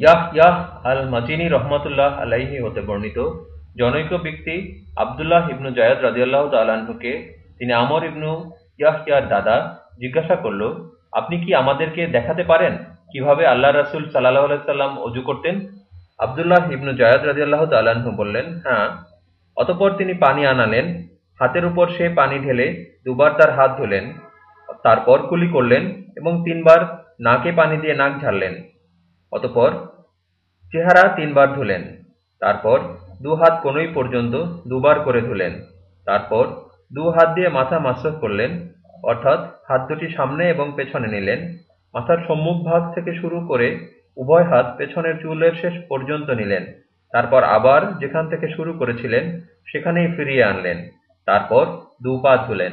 ইয়াহইয়াহ আল-মাজিনী রহমতুল্লাহ আলাইহি হতে বর্ণিত জনৈক ব্যক্তি আবদুল্লাহ ইবনু জায়দ রাদিয়াল্লাহু তাআলা আনহুকে তিনি আমর ইবনু ইয়াহইয়ার দাদা জিজ্ঞাসা করল, আপনি কি আমাদেরকে দেখাতে পারেন কীভাবে আল্লাহ রাসুল আলাইহি সাল্লাম অজু করতেন? আবদুল্লাহ ইবনু জায়দ রাদিয়াল্লাহু তাআলা আনহু বললেন, হ্যাঁ। অতঃপর তিনি পানি আনালেন, হাতের উপর সে পানি ঢেলে দুবার তার হাত ধুলেন, তারপর কুলি করলেন এবং তিনবার নাকে পানি দিয়ে নাক ঝাড়লেন। অতঃপর চেহারা তিনবার ধুলেন। তারপর দু হাত কনুই পর্যন্ত দুবার করে ধুলেন। তারপর দু হাত দিয়ে মাথা মাসহ করলেন, অর্থাৎ হাত দুটি সামনে এবং পেছনে নিলেন, মাথার সম্মুখভাগ থেকে শুরু করে উভয় হাত পেছনের চুলের শেষ পর্যন্ত নিলেন, তারপর আবার যেখান থেকে শুরু করেছিলেন সেখানেই ফিরিয়ে আনলেন, তারপর দু পা ধুলেন।